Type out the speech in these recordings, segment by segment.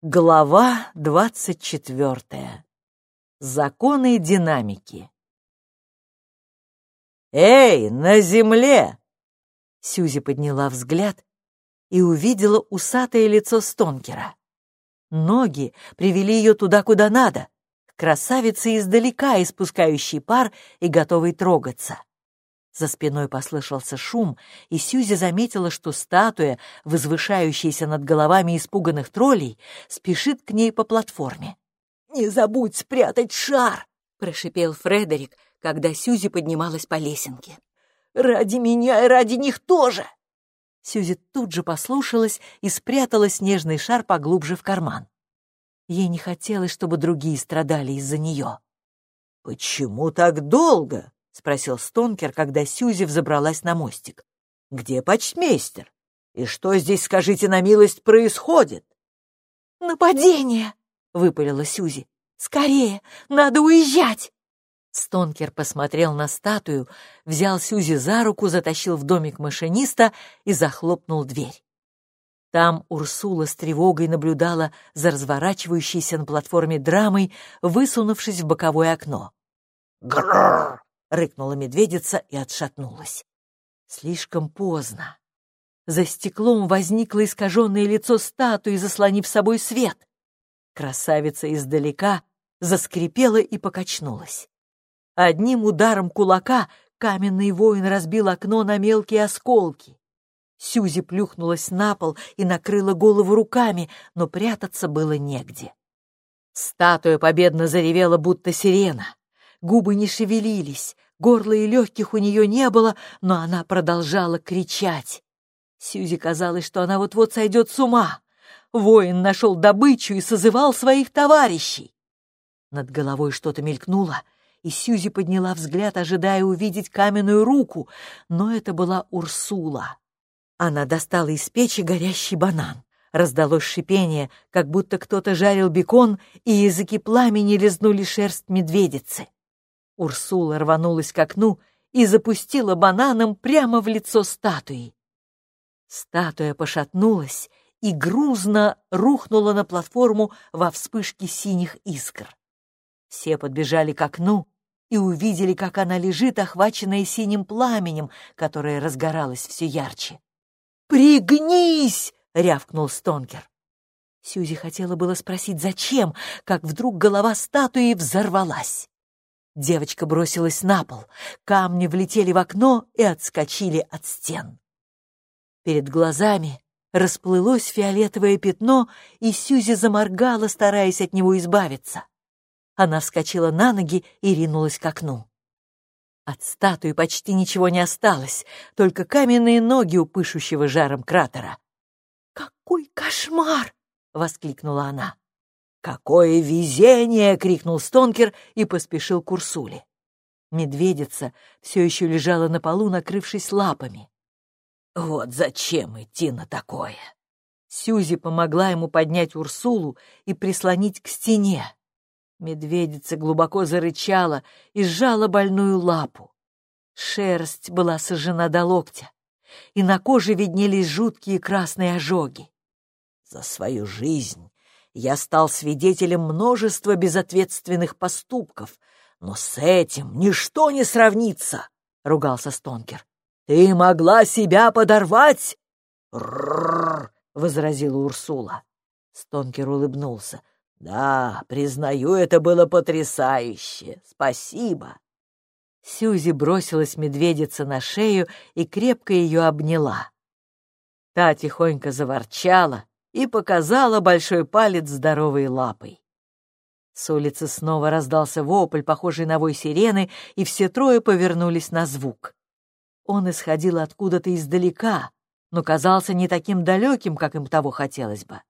Глава двадцать четвертая. Законы динамики. «Эй, на земле!» Сюзи подняла взгляд и увидела усатое лицо Стонкера. Ноги привели ее туда, куда надо, к красавице издалека, испускающей пар и готовой трогаться. За спиной послышался шум, и Сьюзи заметила, что статуя, возвышающаяся над головами испуганных троллей, спешит к ней по платформе. «Не забудь спрятать шар!» — прошипел Фредерик, когда Сьюзи поднималась по лесенке. «Ради меня и ради них тоже!» Сьюзи тут же послушалась и спрятала снежный шар поглубже в карман. Ей не хотелось, чтобы другие страдали из-за нее. «Почему так долго?» — спросил Стонкер, когда Сьюзи взобралась на мостик. «Где почтмейстер? И что здесь, скажите на милость, происходит?» «Нападение!» — выпалила Сьюзи. «Скорее! Надо уезжать!» Стонкер посмотрел на статую, взял Сьюзи за руку, затащил в домик машиниста и захлопнул дверь. Там Урсула с тревогой наблюдала за разворачивающейся на платформе драмой, высунувшись в боковое окно. «Грррр!» — рыкнула медведица и отшатнулась. Слишком поздно. За стеклом возникло искаженное лицо статуи, заслонив собой свет. Красавица издалека заскрипела и покачнулась. Одним ударом кулака каменный воин разбил окно на мелкие осколки. Сюзи плюхнулась на пол и накрыла голову руками, но прятаться было негде. Статуя победно заревела, будто сирена. Губы не шевелились, горла и легких у нее не было, но она продолжала кричать. Сьюзи казалось, что она вот-вот сойдет с ума. Воин нашел добычу и созывал своих товарищей. Над головой что-то мелькнуло, и Сьюзи подняла взгляд, ожидая увидеть каменную руку, но это была Урсула. Она достала из печи горящий банан. Раздалось шипение, как будто кто-то жарил бекон, и языки пламени лизнули шерсть медведицы. Урсула рванулась к окну и запустила бананом прямо в лицо статуи. Статуя пошатнулась и грузно рухнула на платформу во вспышке синих искр. Все подбежали к окну и увидели, как она лежит, охваченная синим пламенем, которое разгоралось все ярче. «Пригнись!» — рявкнул Стонкер. Сьюзи хотела было спросить, зачем, как вдруг голова статуи взорвалась. Девочка бросилась на пол, камни влетели в окно и отскочили от стен. Перед глазами расплылось фиолетовое пятно, и Сьюзи заморгала, стараясь от него избавиться. Она вскочила на ноги и ринулась к окну. От статуи почти ничего не осталось, только каменные ноги у пышущего жаром кратера. «Какой кошмар!» — воскликнула она. «Какое везение!» — крикнул Стонкер и поспешил к Урсуле. Медведица все еще лежала на полу, накрывшись лапами. «Вот зачем идти на такое?» Сюзи помогла ему поднять Урсулу и прислонить к стене. Медведица глубоко зарычала и сжала больную лапу. Шерсть была сожжена до локтя, и на коже виднелись жуткие красные ожоги. За свою жизнь я стал свидетелем множества безответственных поступков, но с этим ничто не сравнится, — ругался Стонкер. — Ты могла себя подорвать? — возразила Урсула. Стонкер улыбнулся. — Да, признаю, это было потрясающе. Спасибо. Сюзи бросилась медведица на шею и крепко ее обняла. Та тихонько заворчала, и показала большой палец здоровой лапой. С улицы снова раздался вопль, похожий на вой сирены, и все трое повернулись на звук. Он исходил откуда-то издалека, но казался не таким далеким, как им того хотелось бы.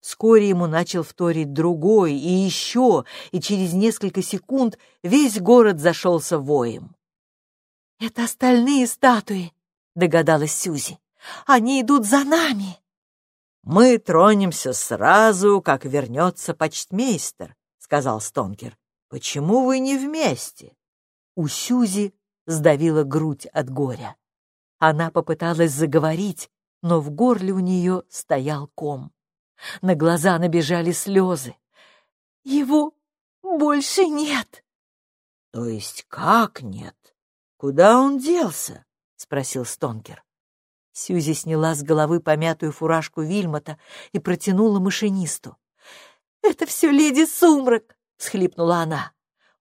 Вскоре ему начал вторить другой, и еще, и через несколько секунд весь город зашелся воем. «Это остальные статуи», — догадалась Сюзи. «Они идут за нами». «Мы тронемся сразу, как вернется почтмейстер», — сказал Стонкер. «Почему вы не вместе?» У Сюзи сдавила грудь от горя. Она попыталась заговорить, но в горле у нее стоял ком. На глаза набежали слезы. «Его больше нет!» «То есть как нет? Куда он делся?» — спросил Стонкер. Сьюзи сняла с головы помятую фуражку Вильмота и протянула машинисту. «Это все леди Сумрак!» — всхлипнула она.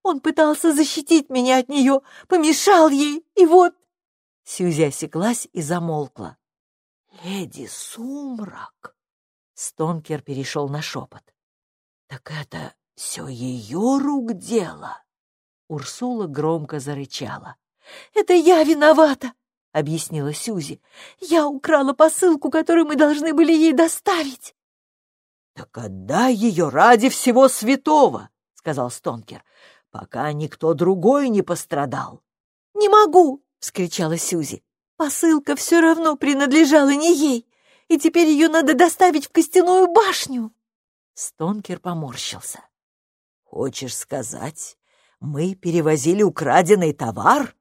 «Он пытался защитить меня от нее, помешал ей, и вот...» Сьюзи осеклась и замолкла. «Леди Сумрак!» Стонкер перешел на шепот. «Так это все ее рук дело!» Урсула громко зарычала. «Это я виновата!» — объяснила Сюзи. «Я украла посылку, которую мы должны были ей доставить!» «Так отдай ее ради всего святого!» — сказал Стонкер, «пока никто другой не пострадал». «Не могу!» — вскричала Сюзи. «Посылка все равно принадлежала не ей, и теперь ее надо доставить в костяную башню!» Стонкер поморщился. «Хочешь сказать, мы перевозили украденный товар?»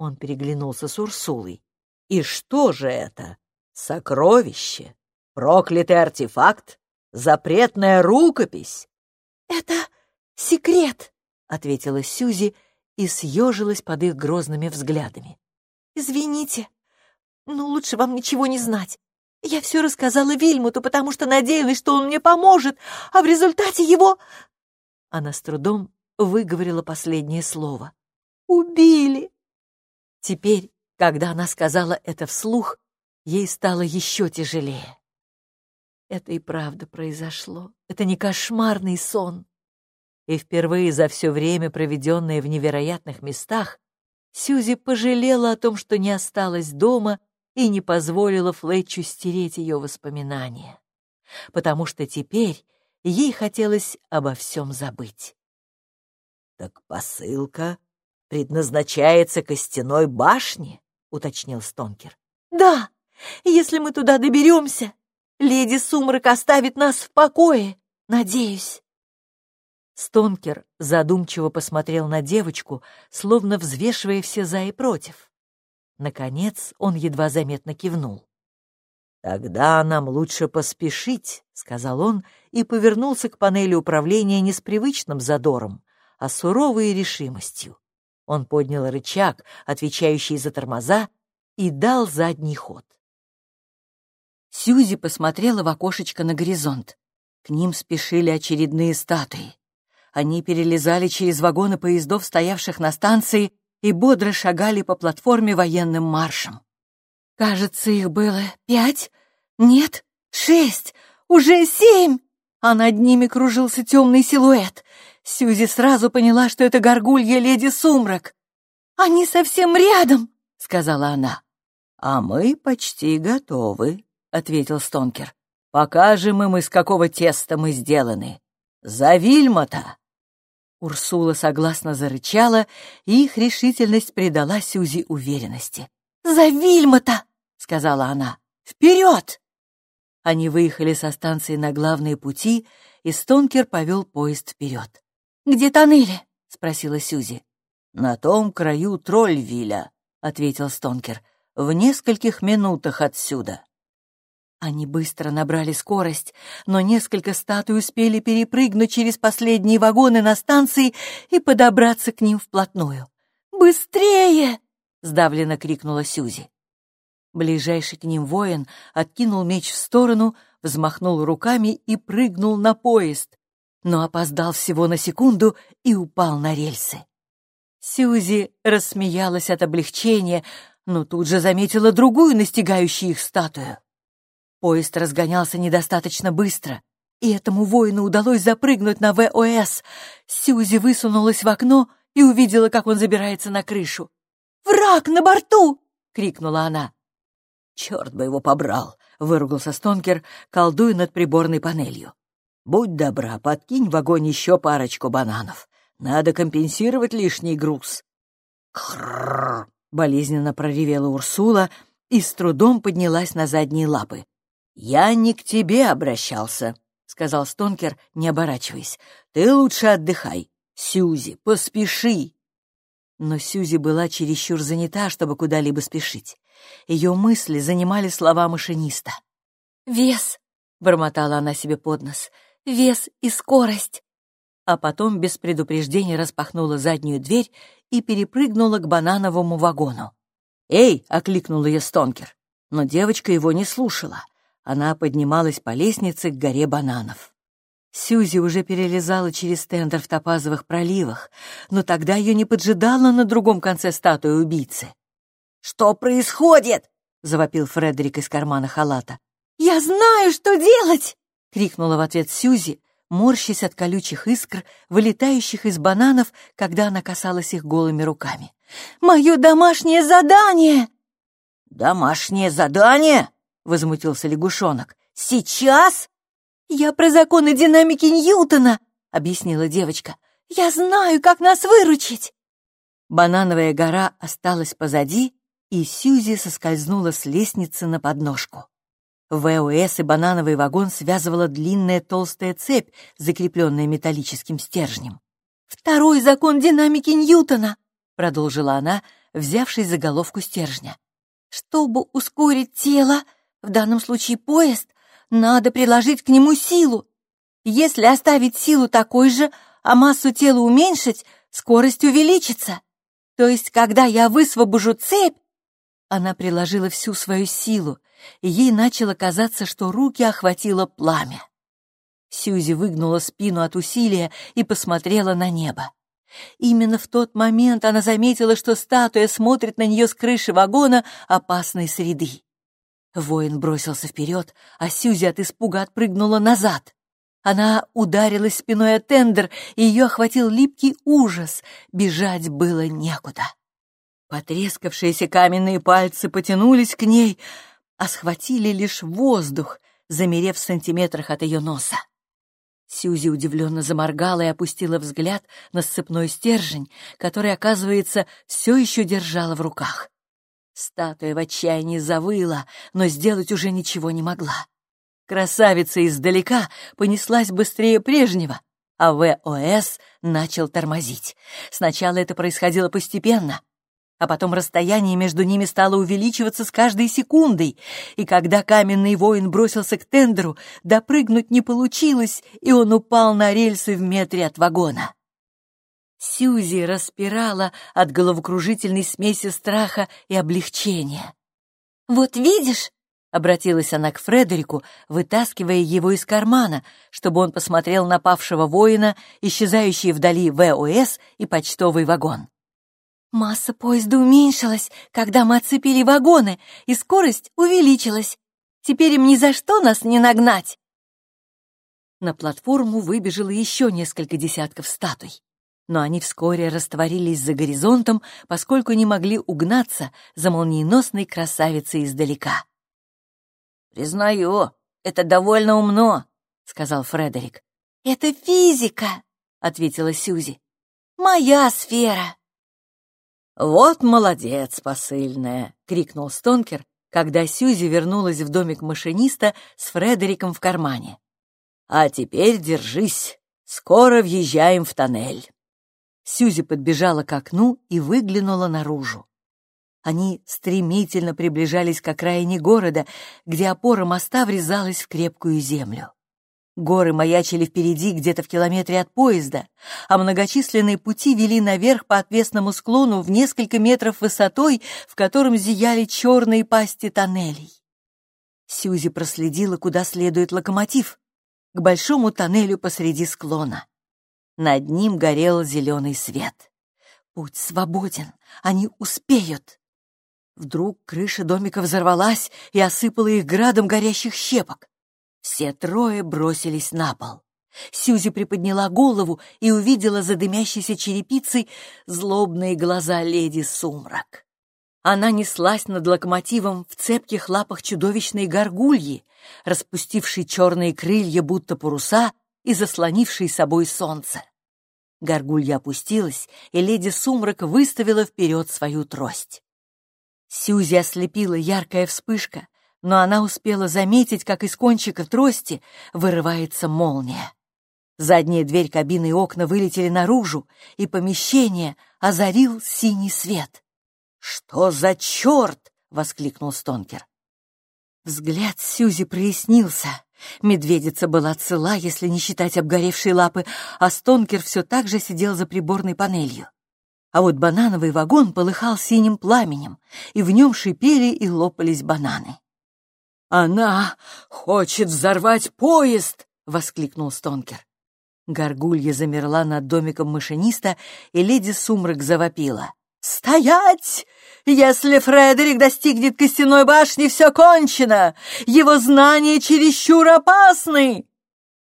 Он переглянулся с Урсулой. «И что же это? Сокровище? Проклятый артефакт? Запретная рукопись?» «Это секрет», — ответила Сюзи и съежилась под их грозными взглядами. «Извините, но лучше вам ничего не знать. Я все рассказала Вильмуту, потому что надеялась, что он мне поможет, а в результате его...» Она с трудом выговорила последнее слово. «Убили!» Теперь, когда она сказала это вслух, ей стало еще тяжелее. Это и правда произошло. Это не кошмарный сон. И впервые за все время, проведенное в невероятных местах, Сьюзи пожалела о том, что не осталась дома и не позволила Флетчу стереть ее воспоминания, потому что теперь ей хотелось обо всем забыть. «Так посылка предназначается костяной башне?» — уточнил Стонкер. «Да, если мы туда доберемся, леди Сумрак оставит нас в покое, надеюсь». Стонкер задумчиво посмотрел на девочку, словно взвешивая все за и против. Наконец он едва заметно кивнул. «Тогда нам лучше поспешить», — сказал он и повернулся к панели управления не с привычным задором, а суровой решимостью. Он поднял рычаг, отвечающий за тормоза, и дал задний ход. Сьюзи посмотрела в окошечко на горизонт. К ним спешили очередные статуи. Они перелезали через вагоны поездов, стоявших на станции, и бодро шагали по платформе военным маршем. «Кажется, их было пять? Нет, шесть, уже семь!» А над ними кружился темный силуэт. Сьюзи сразу поняла, что это горгулья леди Сумрак. «Они совсем рядом!» — сказала она. «А мы почти готовы», — ответил Стонкер. «Покажем им, из какого теста мы сделаны. За Вильмота!» Урсула согласно зарычала, и их решительность придала Сюзи уверенности. «За Вильмота!» — сказала она. «Вперед!» Они выехали со станции на главные пути, и Стонкер повел поезд вперед. «Где тоннели?» — спросила Сюзи. «На том краю Трольвиля», — ответил Стонкер, — «в нескольких минутах отсюда». Они быстро набрали скорость, но несколько статуй успели перепрыгнуть через последние вагоны на станции и подобраться к ним вплотную. «Быстрее!» — сдавленно крикнула Сюзи. Ближайший к ним воин откинул меч в сторону, взмахнул руками и прыгнул на поезд но опоздал всего на секунду и упал на рельсы. Сьюзи рассмеялась от облегчения, но тут же заметила другую настигающую их статую. Поезд разгонялся недостаточно быстро, и этому воину удалось запрыгнуть на ВОС. Сьюзи высунулась в окно и увидела, как он забирается на крышу. «Враг на борту!» — крикнула она. «Черт бы его побрал!» — выругался Стонкер, колдуя над приборной панелью. Будь добра, подкинь в огонь еще парочку бананов. Надо компенсировать лишний груз. Крррр! болезненно проревела Урсула и с трудом поднялась на задние лапы. «Я не к тебе обращался», — сказал Стонкер, не оборачиваясь. «Ты лучше отдыхай. Сюзи, поспеши!» Но Сюзи была чересчур занята, чтобы куда-либо спешить. Ее мысли занимали слова машиниста. «Вес — бормотала она себе под нос. «Вес и скорость!» А потом без предупреждения распахнула заднюю дверь и перепрыгнула к банановому вагону. «Эй!» — окликнул ее Стонкер. Но девочка его не слушала. Она поднималась по лестнице к горе бананов. Сьюзи уже перелезала через тендер в топазовых проливах, но тогда ее не поджидала на другом конце статуи убийцы. «Что происходит?» — завопил Фредерик из кармана халата. «Я знаю, что делать!» — крикнула в ответ Сьюзи, морщась от колючих искр, вылетающих из бананов, когда она касалась их голыми руками. «Мое домашнее задание!» «Домашнее задание?» — возмутился лягушонок. «Сейчас?» «Я про законы динамики Ньютона!» — объяснила девочка. «Я знаю, как нас выручить!» Банановая гора осталась позади, и Сьюзи соскользнула с лестницы на подножку. ВОС и банановый вагон связывала длинная толстая цепь, закрепленная металлическим стержнем. «Второй закон динамики Ньютона!» — продолжила она, взявшись за головку стержня. «Чтобы ускорить тело, в данном случае поезд, надо приложить к нему силу. Если оставить силу такой же, а массу тела уменьшить, скорость увеличится. То есть, когда я высвобожу цепь, она приложила всю свою силу, и ей начало казаться, что руки охватило пламя. Сьюзи выгнула спину от усилия и посмотрела на небо. Именно в тот момент она заметила, что статуя смотрит на нее с крыши вагона опасной среды. Воин бросился вперед, а Сьюзи от испуга отпрыгнула назад. Она ударилась спиной о тендер, и ее охватил липкий ужас. Бежать было некуда. Потрескавшиеся каменные пальцы потянулись к ней, а схватили лишь воздух, замерев в сантиметрах от ее носа. Сьюзи удивленно заморгала и опустила взгляд на сцепной стержень, который, оказывается, все еще держала в руках. Статуя в отчаянии завыла, но сделать уже ничего не могла. Красавица издалека понеслась быстрее прежнего, а ВОС начал тормозить. Сначала это происходило постепенно, а потом расстояние между ними стало увеличиваться с каждой секундой, и когда каменный воин бросился к тендеру, допрыгнуть не получилось, и он упал на рельсы в метре от вагона. Сьюзи распирала от головокружительной смеси страха и облегчения. «Вот видишь!» — обратилась она к Фредерику, вытаскивая его из кармана, чтобы он посмотрел на павшего воина, исчезающий вдали ВОС и почтовый вагон. Масса поезда уменьшилась, когда мы отцепили вагоны, и скорость увеличилась. Теперь им ни за что нас не нагнать. На платформу выбежало еще несколько десятков статуй. Но они вскоре растворились за горизонтом, поскольку не могли угнаться за молниеносной красавицей издалека. «Признаю, это довольно умно», — сказал Фредерик. «Это физика», — ответила Сьюзи. «Моя сфера». «Вот молодец, посыльная!» — крикнул Стонкер, когда Сьюзи вернулась в домик машиниста с Фредериком в кармане. «А теперь держись, скоро въезжаем в тоннель». Сьюзи подбежала к окну и выглянула наружу. Они стремительно приближались к окраине города, где опора моста врезалась в крепкую землю. Горы маячили впереди где-то в километре от поезда, а многочисленные пути вели наверх по отвесному склону в несколько метров высотой, в котором зияли черные пасти тоннелей. Сьюзи проследила, куда следует локомотив, к большому тоннелю посреди склона. Над ним горел зеленый свет. Путь свободен, они успеют. Вдруг крыша домика взорвалась и осыпала их градом горящих щепок. Все трое бросились на пол. Сьюзи приподняла голову и увидела за дымящейся черепицей злобные глаза леди Сумрак. Она неслась над локомотивом в цепких лапах чудовищной горгульи, распустившей черные крылья, будто паруса, и заслонившей собой солнце. Горгулья опустилась, и леди Сумрак выставила вперед свою трость. Сьюзи ослепила яркая вспышка, но она успела заметить, как из кончика трости вырывается молния. Задняя дверь кабины и окна вылетели наружу, и помещение озарил синий свет. «Что за черт?» — воскликнул Стонкер. Взгляд Сьюзи прояснился, Медведица была цела, если не считать обгоревшие лапы, а Стонкер все так же сидел за приборной панелью. А вот банановый вагон полыхал синим пламенем, и в нем шипели и лопались бананы. «Она хочет взорвать поезд!» — воскликнул Стонкер. Горгулья замерла над домиком машиниста, и леди Сумрак завопила. «Стоять! Если Фредерик достигнет костяной башни, все кончено! Его знания чересчур опасны!»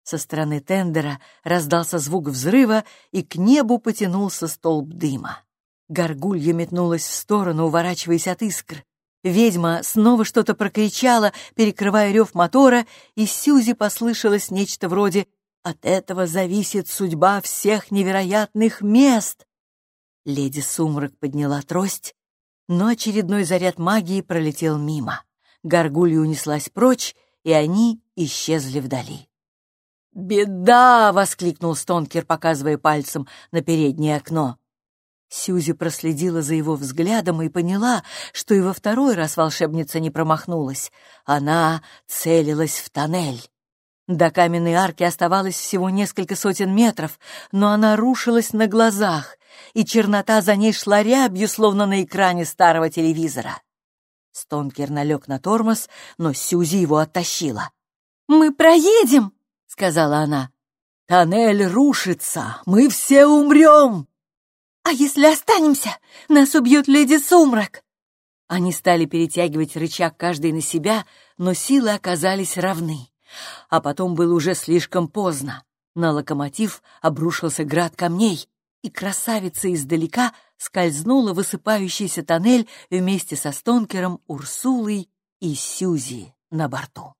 Со стороны тендера раздался звук взрыва, и к небу потянулся столб дыма. Горгулья метнулась в сторону, уворачиваясь от искр. Ведьма снова что-то прокричала, перекрывая рев мотора, и Сюзи послышалось нечто вроде «От этого зависит судьба всех невероятных мест!» Леди Сумрак подняла трость, но очередной заряд магии пролетел мимо. Горгулья унеслась прочь, и они исчезли вдали. «Беда!» — воскликнул Стонкер, показывая пальцем на переднее окно. Сьюзи проследила за его взглядом и поняла, что и во второй раз волшебница не промахнулась. Она целилась в тоннель. До каменной арки оставалось всего несколько сотен метров, но она рушилась на глазах, и чернота за ней шла рябью, словно на экране старого телевизора. Стонкер налег на тормоз, но Сьюзи его оттащила. «Мы проедем!» — сказала она. «Тоннель рушится! Мы все умрем!» «А если останемся? Нас убьет леди Сумрак!» Они стали перетягивать рычаг каждый на себя, но силы оказались равны. А потом было уже слишком поздно. На локомотив обрушился град камней, и красавица издалека скользнула в высыпающийся тоннель вместе со Стонкером, Урсулой и Сюзи на борту.